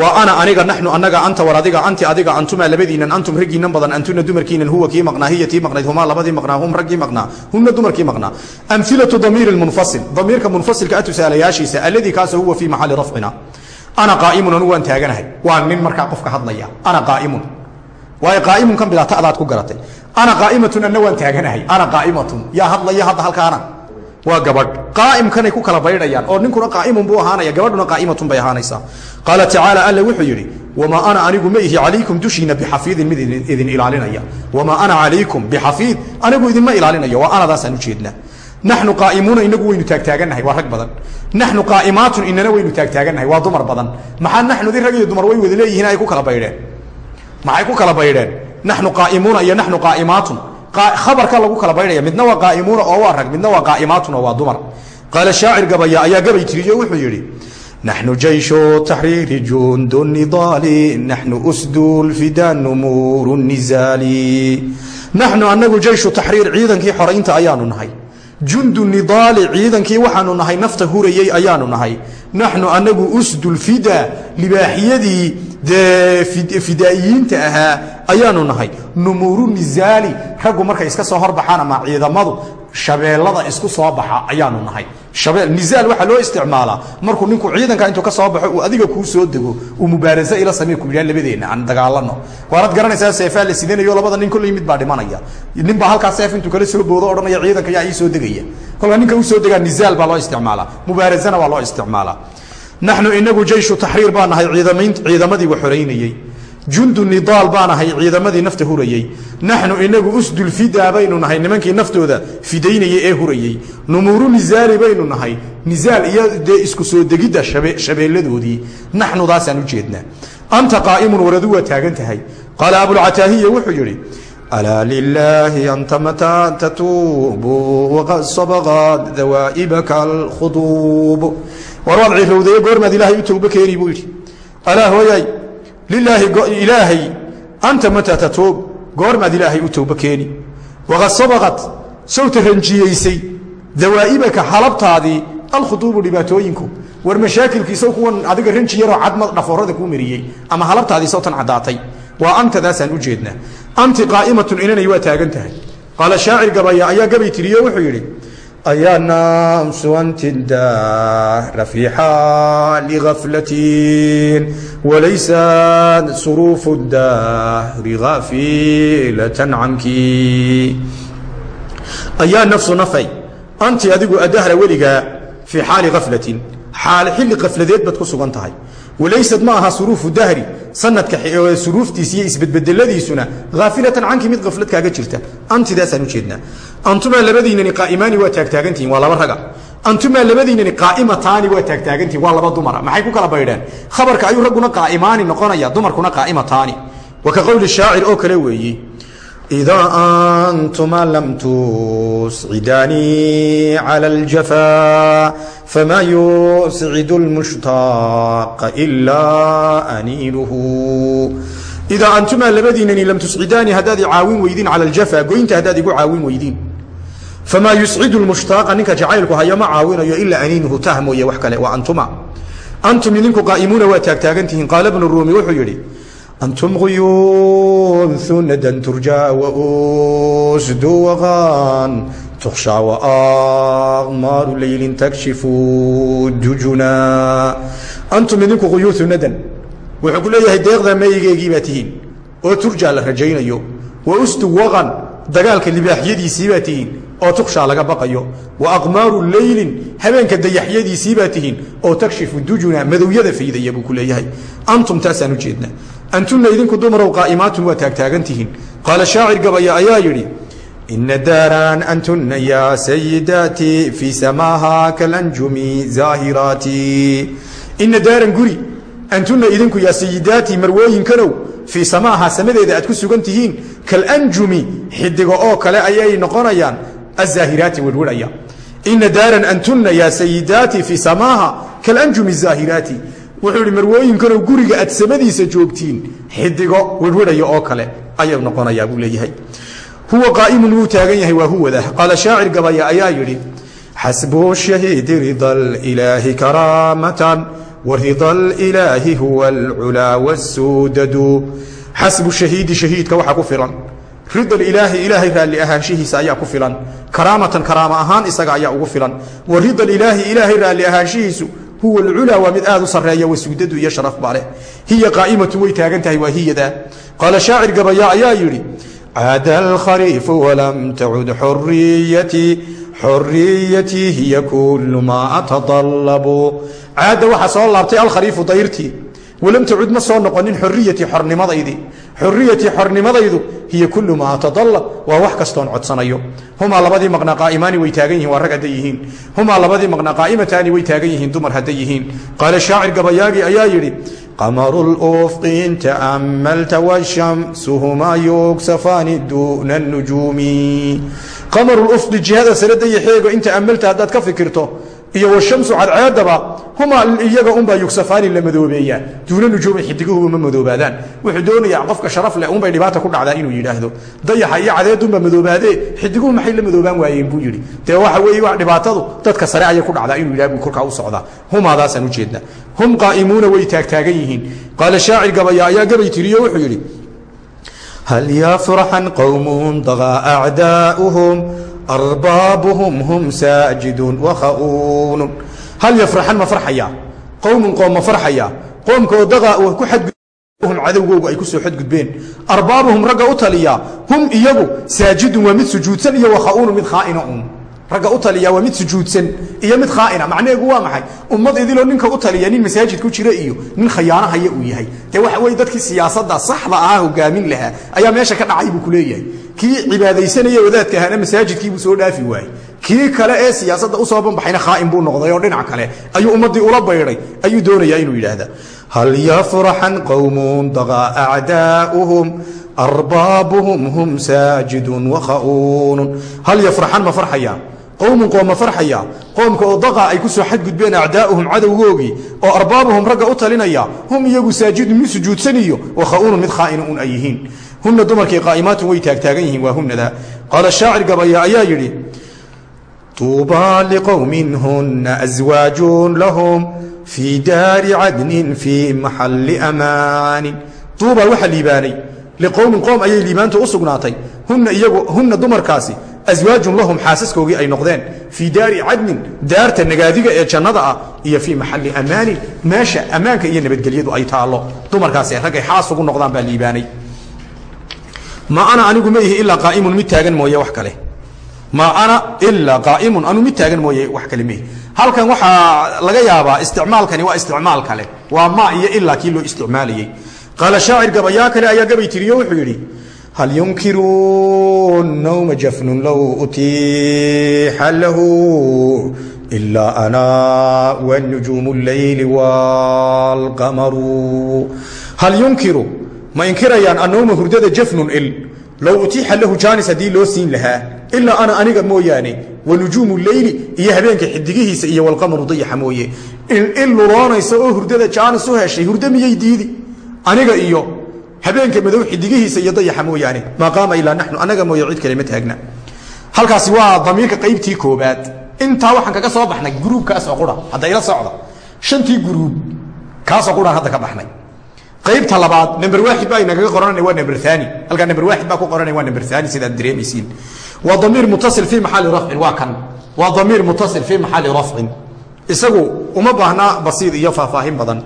waa ana aniga naxnu anaga anta war adiga anti adiga antuma labadiinan antum raggiinan badan antuna dumarkiinan huwa kii maqnaa hiya tii maqnayd humaa labadii maqnaa hum raggii maqnaa huna dumarkii maqnaa amilatu damiiri munfasil damiirka munfasilka a tusaalayaashiisa alladii kaasoo huwa fii maxali rafcina ana qaaimun anu waan taaganahay waa nin markaa qofka hadlaya ana qaaimun waayo qaaimun kan bilaa ta'daad ku garatay. Ana qaaimatun anna waan taaganahay ana qaaimatun yaa hadlaya hadda halkaana waa gabadh qaa'imkanay ku kala baydhayaan oo ninkuna qaa'imun buu ahaanaya. Gabadhuna qaa'imatun bay ahaanaysaa. Qaala tacaala alla wuxuu yidhi wamaa ana anigu ma ihi calaykum dushiina bixafiidin mid idin ilaalinaya. Wamaa ana calaykum bixafiid anigu idinma ilaalinayo. Waa anadaasaan ujeednaa naxnu qaa'imuuna inagu waynu taagtaagannahay waa rag badan. Naxnu qaa'imaatun inana waynu taagtaagannahay waa dumar badan. Maxaa naxnudi rag iyo dumar way wada leeyihiin? Ay ku kala baydheen. Maxay ku kala baydheen? Naxnu qaa'imuuna iyo naxnu qaa'imaatun khabarka lagu kala baydhaya midna waa qaa'imuuna oo waa rag midna waa qaa'imaatun oo waa dumar. Qaala shaacir gabaya ayaa gabay tiriyo wuxuu yidhi naxnu jayshu taxriiri jundu nidaali naxnu usdu lfida numuuru nizaali. Naxnu anagu jayshu taxriir ciidankii xoraynta ayaanu nahay. Jundu nidaali ciidankii waxaanu nahay nafta hurayey ayaanu nahay. Naxnu anagu usdu lfida libaaxiyadii dee fidaa'iyiinta ahaa ayaanu nahay. Numuuru nizaali raggu markay iska soo horbaxaan ama ciidamadu shabeellada isku soo baxa ayaanu nahay. Nizaal waxaa loo isticmaalaa. Markuu ninku ciidanka intuu ka soo baxo uu adiga kuu soo dego uu mubaarasa ila samey ku yidhaha labadeenna aan dagaalano. Waanad garanaysaa seefaa la sidanayo labada nin kolley mid baa dhimanaya. Nin baa halkaa seef intuu kala soo boodo odhanaya ciidanka yaa ii soo degaya. Kolkaa ninka u soo degaa nizaal baa loo isticmaalaa. Mubaarasana waa loo isticmaalaa naxnu inagu jayshu taxriir baa nahay ciidamadii wa xoraynayey jundu nidaal baa nahay ciidamadii nafta hurayey naxnu inagu usdulfida baynu nahay nimankii naftooda fidaynayey ee hurayey numuuru nizaali baynu nahay nizaal iyo dee isku soo degidda shabeelladoodii. Naxnudaasaan ujeednaa anta qaa'imun waradu waa taagan tahay. Qaala abulcataahiya wuxuu yidhi alaa lilaahi anta mataa tatuubu waqad sabaqat dawaa'ibaka alkhuduub war waad cirowdaye goormaad ilaahay u towbo keeni buu yidhi. Alaa hooyay lilaahi ilaahay anta mataa tatuub goormaad ilaahay u towbo keeni. Waqad sabaqat sawta ranjiyeysay dawaa'ibaka xalabtaadii alkhuduubu dhibaatooyinku. War mashaakilkiisaw kuwan adiga ranji yaroo cadma dhafoorada kuu mariyey ama halabtaadii sawtan caddaatay. Waa antadaasaan u jeednaa. Anti qaa'imatun inanay waa taagan tahay. Qaala gabaya ayaa gabay tiriyo wuxuu yidhi ayaa naamsu anti daahra fii xaali gaflatin walaysat suruufu dahri ghaafilatan canki ayaa nafsu nafay anti adigu adahra weligaa fii xaali gaflatin xaal xilli kafladeed baad ku sugan tahay walaysad ma aha suruufu dahri sanadka suruuftiisa iyo isbedbedeladiisuna haafilatan canki mid kaflad kaaga jirta. Antidaasaan ujeednaa antumaa labadiinani qaa'imaani waa taagtaagantihiin waa laba raga. Antumaa labadiinani qaa'imataani waa taagtaagantihiin waa laba dumara. Maxay ku kala baydheen khabarka ayuu ragguna qaa'imaani noqonaya dumarkuna qaa'imataani. Waa ka qowli shaacir إذا أنتما لم تسعداني على الجفا فما يسعد المشتاق إلا أنينه إذا أنتما لبدينني لم تسعداني هدادي عاوين ويدين على الجفا قوينت هدادي قو عاوين ويدين فما يسعد المشتاق أنك جعيلك هيا ما عاوين إلا أنينه تهم ويا وحكله وأنتما أنتم منكم قائمون وتاكتاغنتهن قال ابن الرومي وحيري أنتم غيوث ندى ترجى وأسد وغان تخشى وأغمار ليل تكشف الدجنا أنتم منك غيوث ندى وحقول لي هيديق ذا ما يجيباتهين وترجى لرجين wa usdu waqan dagaalka libaaxyadiisii baa tihiin oo tukshaa laga baqayo. Wa aqmaaru leylin habeenka dayaxyadiisii baa tihiin oo takshifu dujuna madowyada faydaya buu ku leeyahay. Antum taasaan u jeednaa. Antunna idinku dumarow qaa'imaatun waa taagtaagan tihiin. Qaala shaacir gabaya ayaa yidhi ina daaran antuna yaa sayidaati fii samaaha kalanjumi zaahiraati. Ina daaran guri antuna idinku yaa sayidaati marwooyinkanow fii samaaha samadeeda aad ku sugan tihiin kalanjumi xidigo oo kale ayay noqonayaan azaahiraati werwarhaya ina daaran antuna yaa sayidaati fii samaaha kalanjumi zaahiraati wuxuu ihi marwooyinkanow guriga aad samadiisa joogtiin xidigo werwarhaya oo kale ayay noqonayaa buu leeyahay huwa qaa'imun wuu taagan yahay waa huwada qaala shaacir gabaya ayaa yidhi xasbu shahiidi rida ilaahi karaamatan warida ilaahi huwa alculaa wasuudadu xasbu shahiidi shahiidka waxaa ku filan rida ilaahi ilaahay raalli ahaanshihiisa ayaa ku filan karaamatan karaama ahaan isaga ayaa ugu filan. Wa rida ilaahi ilaahay raalli ahaanshihiisu huwa alculaa waa mid aad u sarreeya wasuudadu iyo sharaf baa leh. Hiya qaa'imatu way taagan tahay waa hiyada qaala shaacir gabaya ayaa yidhi caada alkhariifu walam tacud xuriyatii xuriyatii hiya kullu maa atadallabu. Caadda waxaa soo laabtay alkhariifu dayrtii. Walam tacud ma soo noqonin xoriyatii xornimadaydii xoriyatii xornimadaydu hiya kullu maa atadallab waa wax kastoon codsanayo. Humaa labadii maqnaa qaa'imaani way taagan yihiin waa rag hadday yihiin. Humaa labadii maqnaa qaa'imataani way taagan yihiin dumar hadday yihiin. Qaala shaacir gabayaagii ayaa yidhi qamaru lufqi in ta'ammalta washamsuhumaa yugsafaani duuna nujuumi qamaru lufqi jihada sare dayaxeega in ta'ammalta haddaad ka fikirto iyo washamsu cadceedaba humaa iyaga unbaa yugsafaani la madoobeeyaa duuna nujuumi xidiguhuba ma madoobaadaan. Wuxuu doonayaa qofka sharaf leh unbay dhibaata ku dhacdaa inuu yidhaahdo. Dayaxa iyo cadeedunba madoobaadee xidiguhu maxay la madoobaan waayeen buu yidhi. Dee waxa weeye wa dhibaatadu dadka sare ayay ku dhacdaa inuu yidhah buu kolkaa u socdaa. Humaadaasaan u jeednaa. Hum qaa'imuuna way taagtaagan yihiin. Qaala shaacir gabaya ayaa gabay tiriyo wuxuu yidhi hal yafraxan qowmun dagaa acdaa'uhum arbaabuhum hum saajidun wakha'uunun hal yafraxan ma farxayaa qowmun qoom ma farxayaa qoomka oo dagaa ku xadgudhum cadowgoogu ay ku soo xadgudbeen arbaabuhum ragga u taliyaa hum iyagu saajidun waa mid sujuudsan iyo wakha'uunun mid khaa'ina un ragga u taliyaa waa mid sujuudsan iyo mid khaa'ina macnaheegu waa maxay ummad idiloo ninka u taliya nin masaajid ku jira iyo nin khayaanahaya uu yahay dee waxa weye dadkii siyaasadda saxda ahaa hogaamin lahaa ayaa meesha ka dhacay buu ku leeyahay kii cibaadaysanaya wadaadka ahaana masaajidkiibuu soo dhaafi waayey. Kii kale ee siyaasadda u soo banbaxayna khaa'in buu noqday oo dhinac kale ayuu ummaddii ula baydhay ayuu doonayaa inuu yidhaahda. Hal yafraxan qowmun dagaa acdaa'uhum arbaabuhum hum saajidun wakha'uunun hal yafraxan ma farxayaa qowmun qoom ma farxaya qoomka oo daqaa ay ku soo xadgudbeen acdaa'uhum cadowgoogii oo arbaabuhum ragga u talinaya hum iyagu saajidun mid sujuudsaniyo wakha'uunun mid khaa'ina un ay yihiin huna dumarkii qaa'imaatun way taagtaagan yihiin waa hunada qaala shaacir gabaya ayaa yidhi tuubaa liqowmin huna aswaajun lahum fii daari cadnin fii maxalli amaanin. Tuubaa waxaa liibaanay. Liqowmin qoom ayay liibaanta u sugnaatay. Huna iyagu huna dumarkaasi aswaajun lahum xaasaskoogii ay noqdeen. Fii daari cadnin daarta nagaadiga ee jannada ah iyo fii maxalli amaanin. Meesha ammaanka iyo nabadgelyadu ay taallo. Dumarkaasi raggay xaas ugu baa liibaanay ma ana anigu ma ihi ilaa qaa'imun mid taagan mooye wax kale. Maa ana ilaa qaa'imun anu mid taagan mooye wax kale maihi halkan waxaa laga yaabaa isticmaalkani waa isticmaal kale. Waa ma iyo ilaa kii loo isticmaalayey qaala shaacir gabayaa kale ayaa gabay tiriyo wuxuu yidhi hal yunkiru nawma jafnun low utiixa lahu ilaa ana wanujuumu leyli waalqamaru hal yunkiru ma inkirayaan annawma hurdada jafnun il. Low utiixa lahu jaanis haddii loo siin lahaa ilaa ana aniga mooyaane wanujuumu leyli iyo habeenka xidigihiisa iyo walqamaru dayaxa mooye. Il luroonaysa oo hurdada jaanis u heshay hurdo miyay diidi? Aniga iyo habeenka madow xidigihiisa iyo dayaxa mooyaane maa qaama ilaa naxnu anaga mooye cid kale ma taagna. Halkaasi waa damiirka qaybtii koobaad. Intaa waxaan kaga soo baxnay gruubkaasoo qura hadda ila socda. Shantii gruub kaasoo quraan hadda ka baxnay qaybta labaad number waaxid baa inagaga qoranana waa number aani halkaa number waaxid baa ku qoranaya waa number aani sidaad dareemaysiin. Waa damiir mutasil fii maxali rafcin waa kan. Waa damiir mutasil fii maxali rafcin. Isagu uma baahnaa basiid iyo faahfaahin badan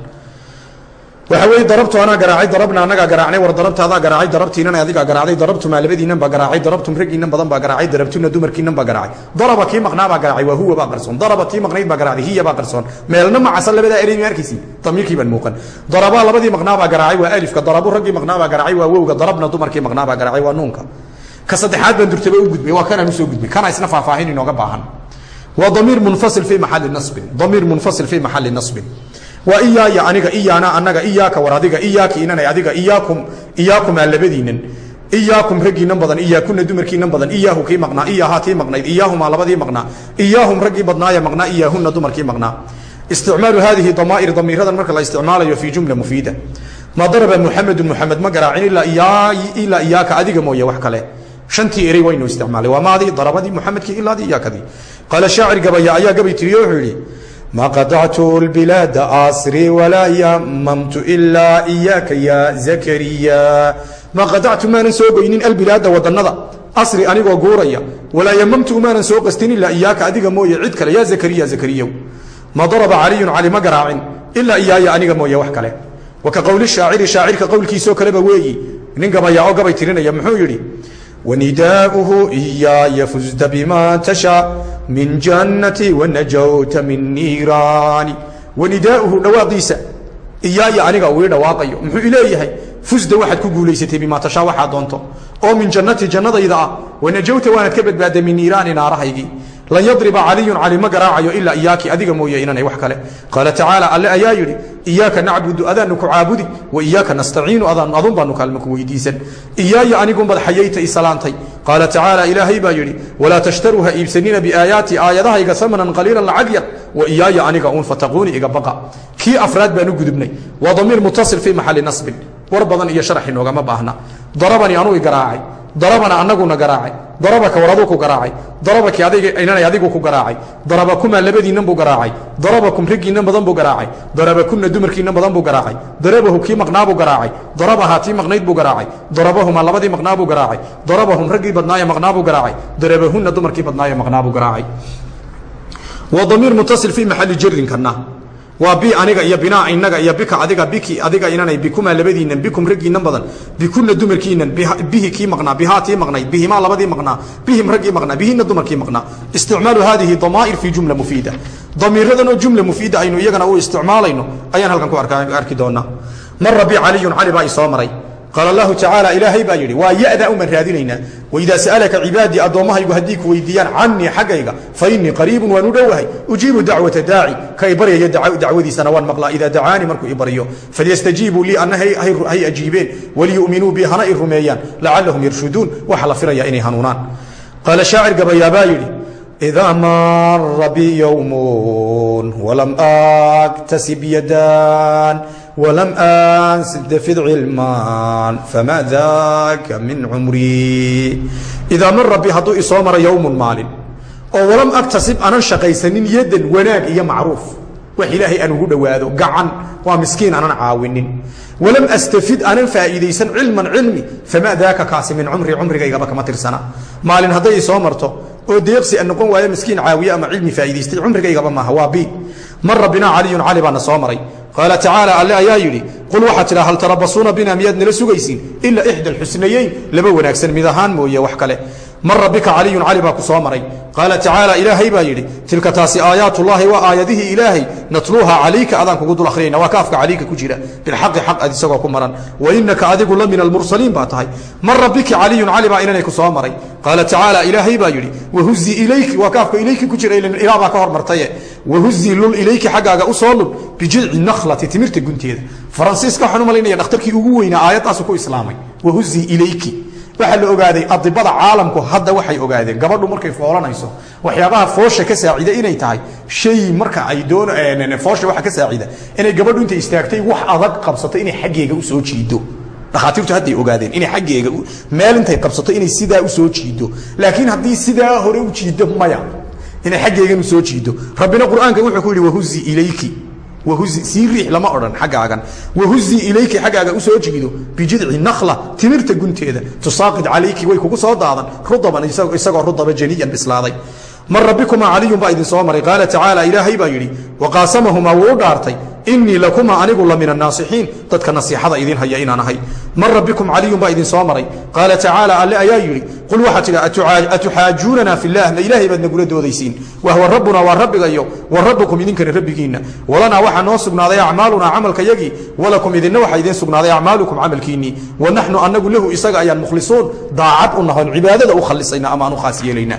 waxa weye darabtu anaa garaacay darabna anagaa garaacnay war darabta adaa garaacay darabtiinan adigaa garaacday darabtumaa labadiinan baa garaacay darabtum raggiinan badan baa garaacay darabtuna dumarkiinan baa garaacay. Daraba kii maqnaa baa garaacay waa huwa baa qarsoon. Daraba tii maqnayd baa garaacday hiya baa qarsoon. Meelna macasa labadaa erey ma damiirkii baan muuqan. Darabaa labadii maqnaa baa garaacay waa alifka. Darabu raggii maqnaa baa garaacay waa wowga. Darabna dumarkii maqnaa baa garaacay waa nuunka. Ka saddexaad baan durtaba u gudbay waa kanaan u soo gudbay. Kana isna faahfaahin inooga baahan. Waa damiir munfasil fii maxali nasbin damiir munfasil fii maxali nasbin waa iyaaya aniga iyaana anaga iyaaka war adiga iyaaki inanay adiga iyaakum iyaakumaa labadiinan iyaakum raggiinan badan iyaakuna dumarkiinan badan iyaahu kii maqnaa iyaahaa tii maqnayd iyaahumaa labadii maqnaa iyaahum raggii badnaaya maqnaa iyaahuna dumarkii maqnaa isticmaalu haadihi damaa'ir damiiradan marka la isticmaalayo fii jumla mufiida ma daraba muxamedun muxamed ma garaacin ilaa iyaaka adiga mooye wax kale. Shantii erey waynu isticmaalay waa maadii darabadii muxamedkii ilaadii iyaakadii qaala shaacir gabaya ayaa gabay tiriyo wuxuu yidhi ma qadactu lbilaada asri walaa yamamtu ilaa iyaaka ya zakariya. Ma qadactu maanan soo goynin albilaada wadanada asri anigoo guuraya. Walaa yamamtu umaanan soo qastin ilaa iyaaka adiga mooye cid kale. Ya zakariya zakariyow ma daraba caliyun cali ma garaacin ilaa iyaaya aniga mooye wax kale. Wa ka qowli shaaciri shaacirka qowlkiisoo kaleba weeyi. Nin gabaya oo gabay tirinaya muxuu yidhi wnidaauhu iyaaya fuzta bima tasha min jannati wanajawta min niiraani wanidaauhu dhawaaqiisa iyaaya aniga uu ii dhawaaqayo muxuu ileeyahay fusda waxaad ku guulaysatay bimaa tashaa waxaad doonto oo min jannati jannadayda ah wanajawta waanaad ka badbaadday min niiraani naarahaygii lan yadriba caliyun cali ma garaacayo ilaa iyaaki adiga mooye inanay wax kale qaala iyaaka nacbudu adaanu ku caabudi wa iyaaka nastaciinu adun baanu kaalma ku weydiisan iyaaya anigunbad xayayta isalaantay qaala tacaala ilaahay baa yidhi walaa tashtaruu ha iibsanina biaayaati aayadahayga amanan qaliilan lacag wa iyaaya aniga uun fataquuni iga baqa kii afraad baan u gudubnay waa damiir mutasil fii maxali nasbin war badan iyo sharax inoogama baahna darabani anuu i garaacay darabana anaguna garaacay. Darabaka war aduu ku garaacay. Darabaki inanay adigu ku garaacay. Darabakumaa labadiinnan buu garaacay. Darabakum raggiinnan badan buu garaacay. Darabakuna dumarkiinnan badan buu garaacay. Darabahu kii maqnaa buu garaacay. Darabahaa tii maqnayd buu garaacay. Darabahumaa labadii maqnaa buu garaacay. Darabahum raggii badnaaya maqnaa buu garaacay. Darabahunna dumarkii badnaaya maqnaa buu garaacay. Waa damiir mutasil fii maxali jarinkana waa bi aniga iyo binaa inaga iyo bika adiga biki adiga inanay bikumaa labadiinan bikum raggiinan badan bikuna dumarkiinan bihi kii maqnaa bihaa tii maqnayd labadii maqnaa bihim raggii maqnaa bihina dumarkii maqnaa. Isticmaalu hadihi damaa'ir fii jumla mufiida. Damiiradan oo jumla mufiida aynu iyagana u isticmaalayno ayaan halkan ku arki doonaa mara bi caliyun cali baa isoo maray qaala allahu tacaala ilaahay baa yidhi waa yada uman raadinaynaa waidaa sa'alaka cibaadii addoommahaygu haddii ku weydiiyaan canii xaggayga fa innii qariibun waan u dhowahay ujiibu dacwata daaci ka i baryaya dacwadiisana waan maqlaa idaa dacaanii markuu i baryo falyastajiibuu lii anna hay ajiibeen waliyu'minuu bi hana i rumeeyaan lacallahum yarshuduun waxa la filaya inay hanuunaan. Qaala shaacir gabayaabaa yidhi idaa mara bi yowmun walam aktasib yadaan ولم أنستفد علما فما ذاك من عمري إذا مر بي هدو إصومر يوم مال oo walam aktasib anan shaqaysanin yadan wanaag iyo macruuf wax ilaahay aan ugu dhowaado gacan waa miskiin anan caawinin walam astafid anan faa'iidaysan cilman cilmi famaa daaka kaasi min cumri cumrigaygaba kama tirsana maalin hadday isoo marto oo deeqsi aan noqon waayo miskiin caawiye ama cilmi faa'iidaystay cumrigaygaba maaha waa bii mara binaa caliyun cali baana soo maray qaala tacaala alle ayaa yidhi qul waxaa tidha hal tarabasuuna bina miyaad nala sugaysiin ilaa ixda alxusnayeyn laba wanaagsan mid ahaan mooye wax kale mara bika caliyun cali baa ku soo maray. Qaala tacaala ilaahay baa yidhi tilka taasi aayaatullaahi waa aayadihii ilaahay natluuha calayka adaan kugu dul akhriyayna. Waa kaafka calayka ku jira. Bilxaqi xaq ad isagoo ku maran. Wa inaka adigu la min almursaliin baa tahay. Mara biki caliyun cali baa inanay ku soo maray. Qaala tacaala ilaahay baa yidhi wahuzi ilayki waa kaafka ilayki ku jira ilaa baa ka hormartaye. Wahuzi lul ilayki xaggaaga u soo lul bijidci nakhlati timirta gunteeda. Faransiiska waxaan u malaynaya dhakhtarkii ugu weynaa aayaddaasu ku islaamay. Wahuzi ilayki waxaa la ogaaday adibada caalamku hadda waxay ogaadeen. Gabadhu markay foolanayso waxyaabaha foosha ka saacida inay tahay shay marka ay doon foosha waxa ka saacida inay gabadhu intay istaagtay wax adag qabsato inay xaggeega u soo jiido dhakhaatiirtu hadday ogaadeen inay xaggeega meel intay qabsato inay sidaa u soo jiido laakiin haddii sidaa hore u jiido maya inay xaggeegan u soo jiido rabbina qur'aanka wuxuu ku yidhi wahuzi ilayki sii riix lama odhan xaggaagan. Wahuzi ilayki xaggaaga u soo jiido bijidci nakhla timirta gunteeda. Tusaaqid calayki way kugu soo daadan rudaban isagoo rudaba janiyan bislaaday. Mara bikumaa caliyun baa idin soo maray. Qaala tacaala ilaahay baa yidhi waqaasamahumaa wuu u dhaartay inii lakumaa anigu la min annaasixiin dadka nasiixada idin haya inaan ahay. Mara bikum caliyun baa idin soo maray. Qaala tacaala alle ayaa yidhi qul waxaa tidhi atuxaajuunana filah ma ilaahay baad nagula doodaysiin. Wahwa rabbuna waa rabbigayo wa rabbukum idinkana rabbigiinna. Walanaa waxaa noo sugnaaday acmaalunaa camalka yagii walakum idinna waxaa idiin sugnaaday acmaalukum camalkiinnii. Wa naxnu anagu lahu isaga ayaan mukhlisuun. Daacad u nahon cibaadada u khalisayna ama aan u khaas yeelayna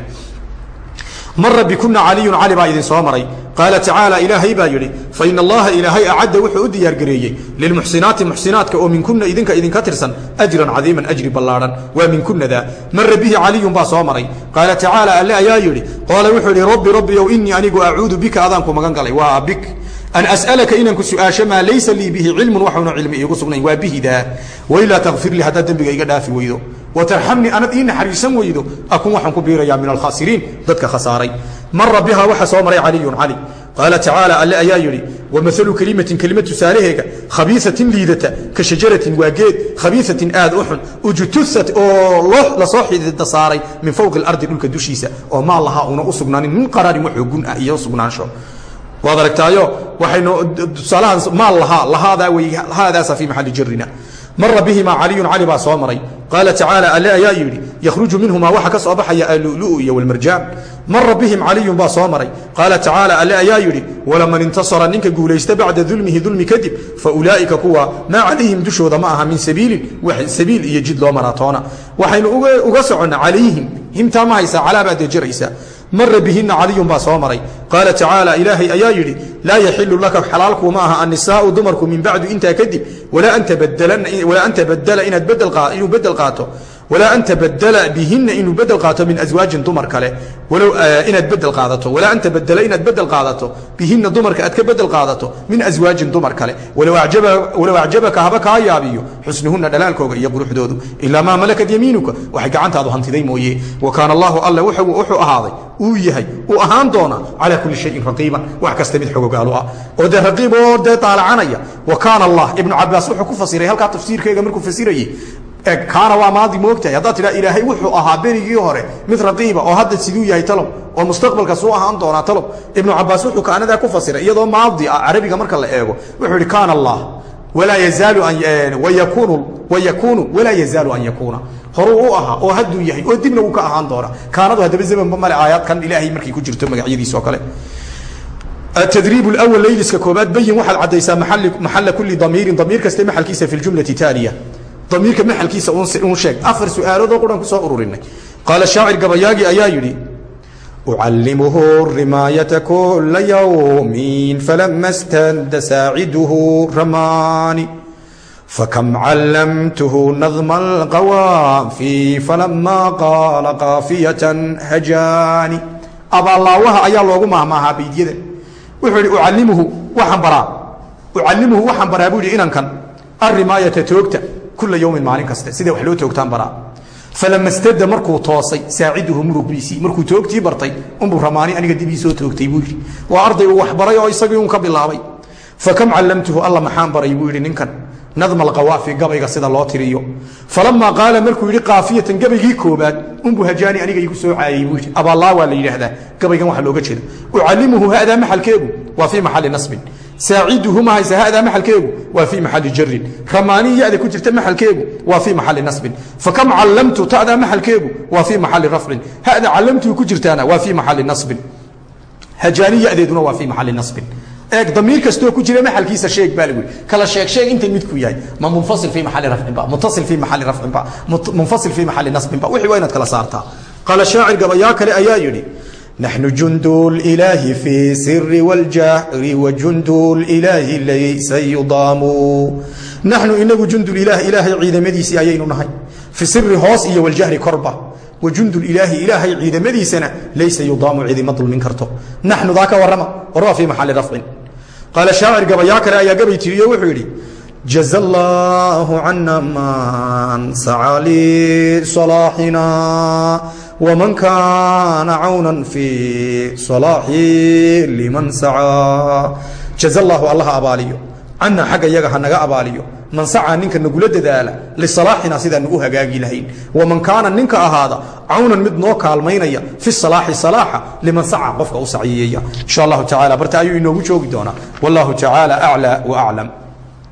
mara bikuna caliyun cali baa idin soo maray. Qaala tacaala ilaahay baa yidhi fain allaha ilaahay acadda wuxuu u diyaargareeyey. Lilmuxsinaati muxsinaadka oo minkuna idinka idinka tirsan ajran cadiiman ajri ballaadhan waa minkunada mara bihi caliyun baa soo maray. Qaala tacaala alle ayaa yidhi? Qaala wuxuu yidhi rabbi rabbiyow inii anigu acuudu bika adaan ku magan galay. Waa bik an as'alaka inaan ku su'aasho maa laysa lii bihi cilmun waxauna cilmi iigu sugnayn waa bihidaa wailaa takfir lii haddaad dembiga iga dhaafi weydo watarxamnii anad ii naxariisan weydo akun waxaan ku biirayaa min alkhaasiriin dadka khasaaray mara biha waxa soo maray caliyun cali qaala tacaala alle ayaa yidhi wamalu kelimatin kelimad tusaalaheega khabiisatin liidata ka shajaratin waa geed khabiisatin aad u xun ujtusat oo la soo xidida saaray min fowqi alardi dhulka dushiisa oo maal lahaa una u min qararin waxoo gun ah iyo sugnaansho waad aragtaayo waxaynu tusaalahan maal lahaa lahaadaa wey haadaasa fii maxalli jarina mara bihimaa caliyun cali baa soo maray. Qaala tacaala alle ayaa yidhi yakhruju minhumaa waxa ka soo baxaya allu'lu'u iyo walmarjaan. Mara bihim caliyun baa soo maray. Qaala tacaala alle ayaa yidhi walaman intasara ninka guulaysta bacda dulmihi dulmi kadib fa ulaa'ika kuwa maa calayhim dushooda ma aha min sabiilin sabiil iyo jid loo maraatoona waxaynu uga soconna calayhim himtaa ma haysaa calaa baad dejiraysaa mara bihina caliyun baa soo maray. Qaala tacaala ilaahay ayaa yidhi laa yaxilu laka xalaalkuu ma aha annisaau dumarku min bacdu intaa kadib walaa an tabadala inuu bedel qaato walaa an tabadala bihina inuu bedel qaato min aswaajin dumar kale. Inaad bedel qaadato. Walaa an tabadala inaad bedel qaadato. Bihina dumarka aad ka bedel qaadato min aswaajin dumar kale. Walow acjabaka haba kaa yaabiyo. Xusnuhuna dhalaalkooga iyo quruxdoodu. Ilaa maa malakat yamiinuka. Waxay gacantaadu hantiday mooye. Wa kaana allahu alle wuxuu ahaaday. Uu yahay uu ahaan doona calaa kulli shayin raqiiban wax kasta mid xogogaalu ah. Oo dee raqiib oo dee daalacanaya wa kaana allah ibnu cabaas wuxuu ku fasiray kaana waa maadi moogtahay haddaad tidhaa ilaahay wuxuu ahaa berigii hore mid raqiiba oo hadda siduu yahay talow oo mustaqbalka suu ahaan doonaa talow ibnu cabaas wuxuu kaanadaa ku fasiray iyadoo maadi ah carabiga marka la eego wuxuu yidhi kaana allah walaa yazaalu wayakunu wayakunu walaa yazaalu an yakuuna horuu u ahaa oo hadduu yahay oo dibna wuu ka ahaan doona kaanadu haddaba zamanba male aayaadkan ilaahay markay ku jirto magacyadiisa oo kale التdريب الأول layliska koobaad bayin waxaad cadaysaa maxala kuli damiirin damiir kaste maxalkiisa fi اjumlaةi taaliya damiirka maxalkiisa un sheeg. Afar su'aaloodoo quran ku soo ururinay. Qaala shaacir gabayaagii ayaa yidhi ucallimhu rimaayata kula yawmin falama standa saaciduhu ramaani fakam callamtuhu nadma alqawaafi falama qaala qaafiyatan hajaani. Abaallaawaha ayaa loogu mahmaahaa beydyada wuxuu yidhi ucallimuhu baraa. Ucallimuhu waxaan baraa buu inankan arrimaayata toogta kula yowmin maalin kaste sida wax loo toogtaan baraa falama stadda markuu toosay saaciduhu murugbiisii markuu toogtii bartay unbuu ramaani aniga dib ii soo toogtay buu yidhi waa arday wax baray oo isagii un ka bilaabay fakam callamtuhu alla maxaan baray buu yidhi ninkan nadma alqawaafi gabayga sida loo tiriyo falamaa qaala markuu yidhi kaafiyatan gabaygii koobaad unbuu hajaani aniga igu soo caayay buu yidhi abaallaa waa la yidhaahdaa gabaygan waxa looga jeeda ucallimuhu hadaa maxalkeegu waa fii maxalli nasbin saaciduhu ma haysa hadaa maxalkeegu? Waa fii maxali jarin ramaanii yada ku jirta maxalkeegu? Waa fii maxali nasbin. Fakam callamtu tadaa maxalkeegu? Waa fii maxali rafcin. Hada callamtuu ku jirtaana? Waa fii maxali nasbin. Hajaani waa fii maxali nasbin. Eeg damiir kastoo ku jira maxalkiisa sheeg baa lagu kala sheeg sheeg inta midku yahay. Ma munfasil fii maxali rafcin ba. Muttasil fii maxali rafcin ba. Munfasil fii maxali nasbin ba. Wixii waa inaad kala saartaa. Qaala shaacir gabayaa kale ayaa yidhi نحن جند الإله في سر والجهر وجند الإله ليس يضام نحن إنه جند الإله إله عيد مديسي أيين نهي في سر هوس إيا والجهر كربة وجند الإله إله عيد مديسنا ليس يضام عيد مطل من كرته نحن ذاك ورما ورما في محل رفع قال شاعر قبياك رأي قبي تريد وحولي جزى الله عنا من سعى wman kaana cawna fii salaaxi liman sacaa jaza llaahu allaha abaaliyo canaa xagga yaga hanaga abaaliyo man sacaa ninka nagula dadaala lisalaaxina sidaan nagu hagaagi lahayn waman kaana ninka ahaada cawnan mid noo kaalmaynaya fi salaaxi salaaxa liman saca qofka u saciyeeya insha allahu tacala barta ayuu inoogu joogi doonaa wallahu tacaala aclaa wa aclam